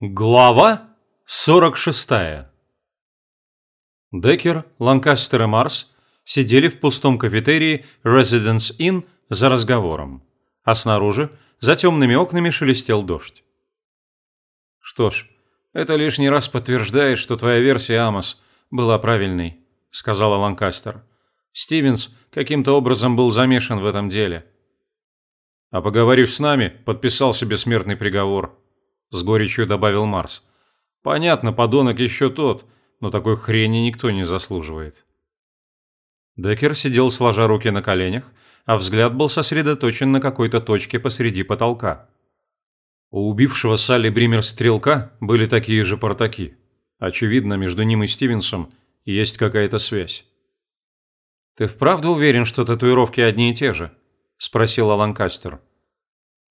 Глава 46. Деккер, Ланкастер и Марс сидели в пустом кафетерии Residence Inn за разговором, а снаружи, за темными окнами, шелестел дождь. «Что ж, это лишний раз подтверждает, что твоя версия, Амос, была правильной», — сказала Ланкастер. «Стивенс каким-то образом был замешан в этом деле». А поговорив с нами, подписал себе смертный приговор –– с горечью добавил Марс. «Понятно, подонок еще тот, но такой хрени никто не заслуживает». Деккер сидел сложа руки на коленях, а взгляд был сосредоточен на какой-то точке посреди потолка. У убившего Салли Бример стрелка были такие же портаки. Очевидно, между ним и Стивенсом есть какая-то связь. «Ты вправду уверен, что татуировки одни и те же?» – спросил Ланкастер.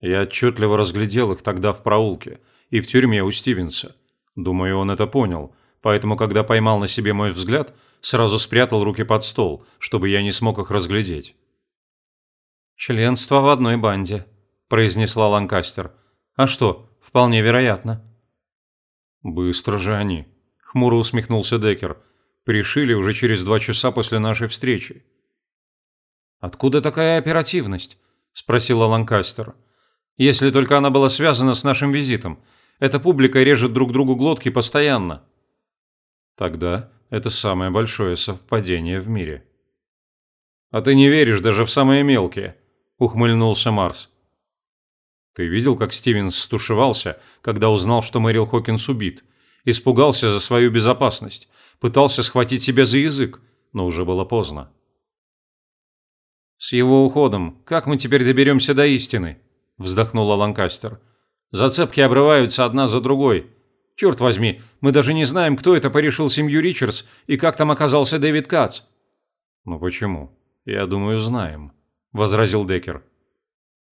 Я отчетливо разглядел их тогда в проулке и в тюрьме у Стивенса. Думаю, он это понял, поэтому, когда поймал на себе мой взгляд, сразу спрятал руки под стол, чтобы я не смог их разглядеть. «Членство в одной банде», – произнесла Ланкастер. «А что, вполне вероятно». «Быстро же они», – хмуро усмехнулся Деккер. «Пришили уже через два часа после нашей встречи». «Откуда такая оперативность?» – спросила Ланкастер. Если только она была связана с нашим визитом. Эта публика режет друг другу глотки постоянно. Тогда это самое большое совпадение в мире. А ты не веришь даже в самые мелкие, ухмыльнулся Марс. Ты видел, как Стивенс стушевался, когда узнал, что Мэрил Хокинс убит? Испугался за свою безопасность, пытался схватить себя за язык, но уже было поздно. С его уходом, как мы теперь доберемся до истины? – вздохнула Ланкастер. «Зацепки обрываются одна за другой. Черт возьми, мы даже не знаем, кто это порешил семью Ричардс и как там оказался Дэвид Кац». «Ну почему? Я думаю, знаем», – возразил Деккер.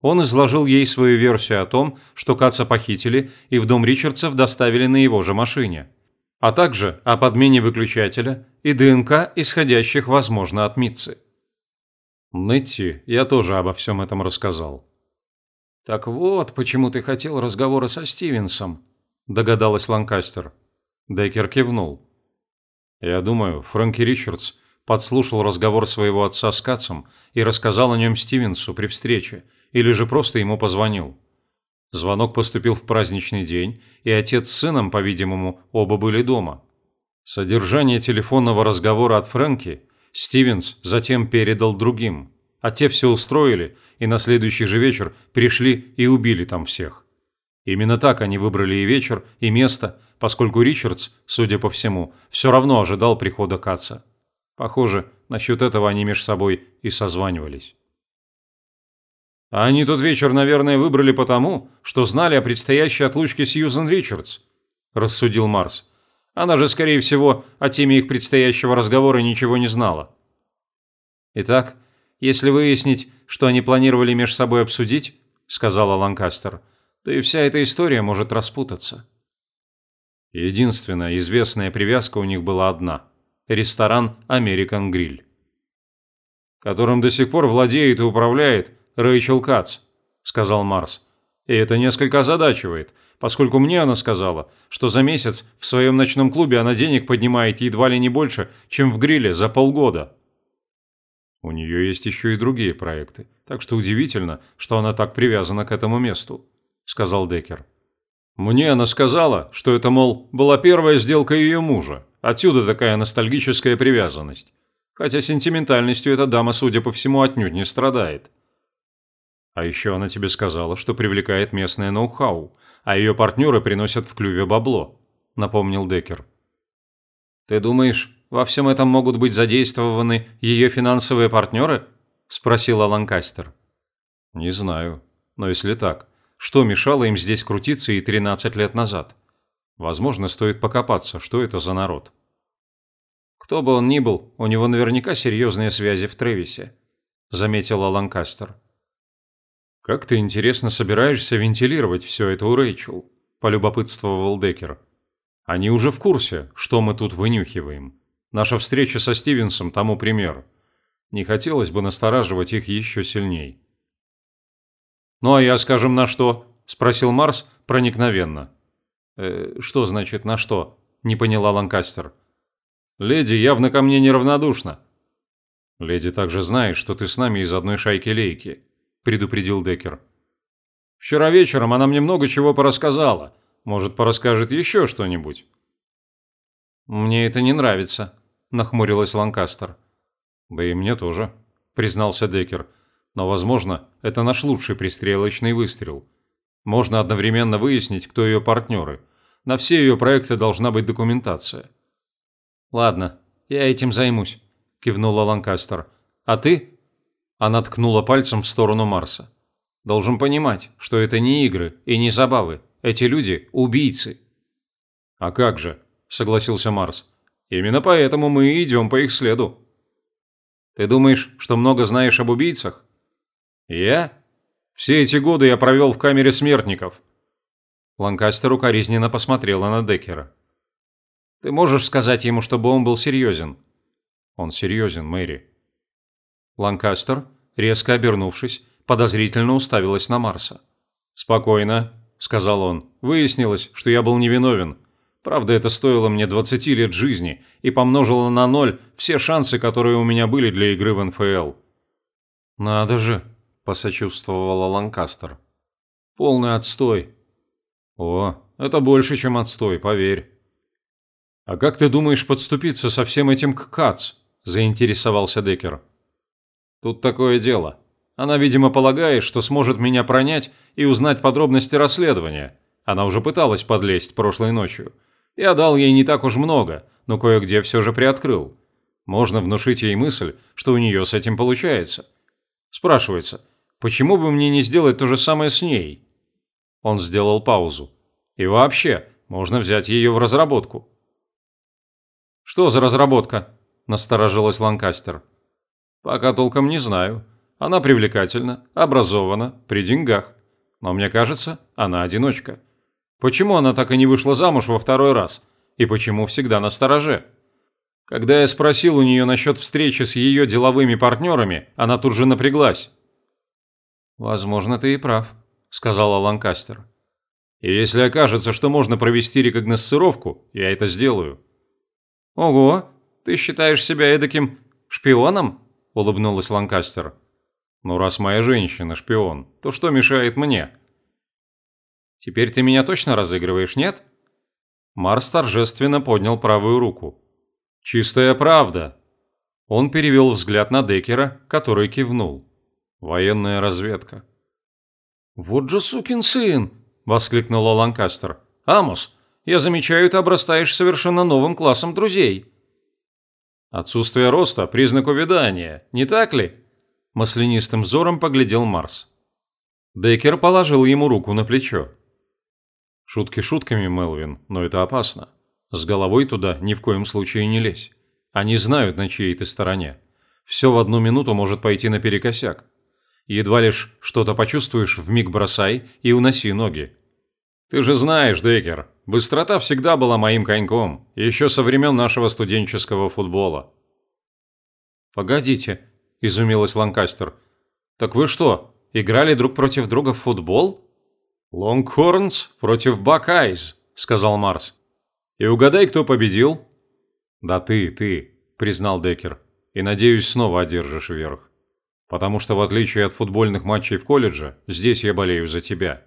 Он изложил ей свою версию о том, что Каца похитили и в дом Ричардсов доставили на его же машине, а также о подмене выключателя и ДНК, исходящих, возможно, от Митцы. Нетти я тоже обо всем этом рассказал. «Так вот, почему ты хотел разговора со Стивенсом», – догадалась Ланкастер. Деккер кивнул. «Я думаю, Фрэнки Ричардс подслушал разговор своего отца с Катцем и рассказал о нем Стивенсу при встрече, или же просто ему позвонил. Звонок поступил в праздничный день, и отец с сыном, по-видимому, оба были дома. Содержание телефонного разговора от Фрэнки Стивенс затем передал другим, а те все устроили и на следующий же вечер пришли и убили там всех. Именно так они выбрали и вечер, и место, поскольку Ричардс, судя по всему, все равно ожидал прихода Каца. Похоже, насчет этого они между собой и созванивались. А они тот вечер, наверное, выбрали потому, что знали о предстоящей отлучке Сьюзен Ричардс, рассудил Марс. Она же, скорее всего, о теме их предстоящего разговора ничего не знала. Итак, если выяснить, что они планировали между собой обсудить, сказала Ланкастер, то и вся эта история может распутаться. Единственная известная привязка у них была одна – ресторан «Американ Гриль», которым до сих пор владеет и управляет Рэйчел Кац, сказал Марс. И это несколько озадачивает, поскольку мне она сказала, что за месяц в своем ночном клубе она денег поднимает едва ли не больше, чем в гриле за полгода. У нее есть еще и другие проекты, так что удивительно, что она так привязана к этому месту», – сказал Деккер. «Мне она сказала, что это, мол, была первая сделка ее мужа. Отсюда такая ностальгическая привязанность. Хотя сентиментальностью эта дама, судя по всему, отнюдь не страдает». «А еще она тебе сказала, что привлекает местное ноу-хау, а ее партнеры приносят в клюве бабло», – напомнил Деккер. «Ты думаешь, во всем этом могут быть задействованы ее финансовые партнеры?» – спросила Ланкастер. «Не знаю. Но если так, что мешало им здесь крутиться и 13 лет назад? Возможно, стоит покопаться, что это за народ». «Кто бы он ни был, у него наверняка серьезные связи в Тревисе», – заметила Ланкастер. «Как ты, интересно, собираешься вентилировать все это у Рэйчел?» – полюбопытствовал Деккер. «Они уже в курсе, что мы тут вынюхиваем». Наша встреча со Стивенсом тому пример. Не хотелось бы настораживать их еще сильней. «Ну а я, скажем, на что?» – спросил Марс проникновенно. Э, что значит на что? Не поняла Ланкастер. Леди явно ко мне неравнодушна. Леди также знает, что ты с нами из одной шайки-лейки, предупредил Деккер. Вчера вечером она мне много чего порассказала. Может, порасскажет еще что-нибудь. Мне это не нравится, нахмурилась Ланкастер. Да и мне тоже, признался Деккер. Но, возможно, это наш лучший пристрелочный выстрел. Можно одновременно выяснить, кто ее партнеры. На все ее проекты должна быть документация. «Ладно, я этим займусь», – кивнула Ланкастер. «А ты?» Она ткнула пальцем в сторону Марса. «Должен понимать, что это не игры и не забавы. Эти люди – убийцы». «А как же?» – согласился Марс. «Именно поэтому мы и идем по их следу». «Ты думаешь, что много знаешь об убийцах?» «Я? Все эти годы я провел в камере смертников». Ланкастер укоризненно посмотрела на Деккера. «Ты можешь сказать ему, чтобы он был серьезен?» «Он серьезен, Мэри». Ланкастер, резко обернувшись, подозрительно уставилась на Марса. «Спокойно», – сказал он. «Выяснилось, что я был невиновен. Правда, это стоило мне 20 лет жизни и помножило на ноль все шансы, которые у меня были для игры в НФЛ». «Надо же», – посочувствовала Ланкастер. «Полный отстой». «О, это больше, чем отстой, поверь». «А как ты думаешь подступиться со всем этим к Кац?» – заинтересовался Деккер. «Тут такое дело. Она, видимо, полагает, что сможет меня пронять и узнать подробности расследования. Она уже пыталась подлезть прошлой ночью. Я дал ей не так уж много, но кое-где все же приоткрыл. Можно внушить ей мысль, что у нее с этим получается. Спрашивается, Почему бы мне не сделать то же самое с ней? Он сделал паузу. И вообще, можно взять ее в разработку. Что за разработка? Насторожилась Ланкастер. Пока толком не знаю. Она привлекательна, образована, при деньгах. Но мне кажется, она одиночка. Почему она так и не вышла замуж во второй раз? И почему всегда на стороже? Когда я спросил у нее насчет встречи с ее деловыми партнерами, она тут же напряглась. «Возможно, ты и прав», – сказала Ланкастер. «И если окажется, что можно провести рекогносцировку, я это сделаю». «Ого, ты считаешь себя эдаким шпионом?» – улыбнулась Ланкастер. «Ну, раз моя женщина шпион, то что мешает мне?» «Теперь ты меня точно разыгрываешь, нет?» Марс торжественно поднял правую руку. «Чистая правда!» Он перевел взгляд на Деккера, который кивнул. Военная разведка. «Вот же сукин сын!» – воскликнула Ланкастер. «Амос, я замечаю, ты обрастаешь совершенно новым классом друзей». «Отсутствие роста – признак увядания, не так ли?» Маслянистым взором поглядел Марс. Деккер положил ему руку на плечо. «Шутки шутками, Мелвин, но это опасно. С головой туда ни в коем случае не лезь. Они знают, на чьей ты стороне. Все в одну минуту может пойти наперекосяк. Едва лишь что-то почувствуешь, вмиг бросай и уноси ноги. Ты же знаешь, Декер, быстрота всегда была моим коньком, еще со времен нашего студенческого футбола. Погодите, изумилась Ланкастер. Так вы что, играли друг против друга в футбол? Лонгхорнс против Бакайз, сказал Марс. И угадай, кто победил? Да ты, ты, признал Декер. И надеюсь, снова одержишь верх. Потому что, в отличие от футбольных матчей в колледже, здесь я болею за тебя».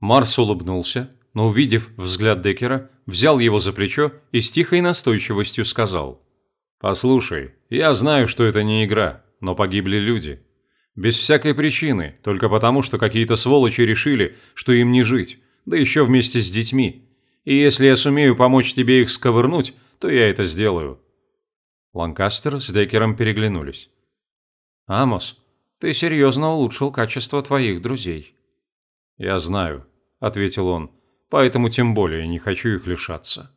Марс улыбнулся, но, увидев взгляд Деккера, взял его за плечо и с тихой настойчивостью сказал. «Послушай, я знаю, что это не игра, но погибли люди. Без всякой причины, только потому, что какие-то сволочи решили, что им не жить, да еще вместе с детьми. И если я сумею помочь тебе их сковырнуть, то я это сделаю». Ланкастер с Деккером переглянулись. «Амос, ты серьезно улучшил качество твоих друзей». «Я знаю», – ответил он, – «поэтому тем более не хочу их лишаться».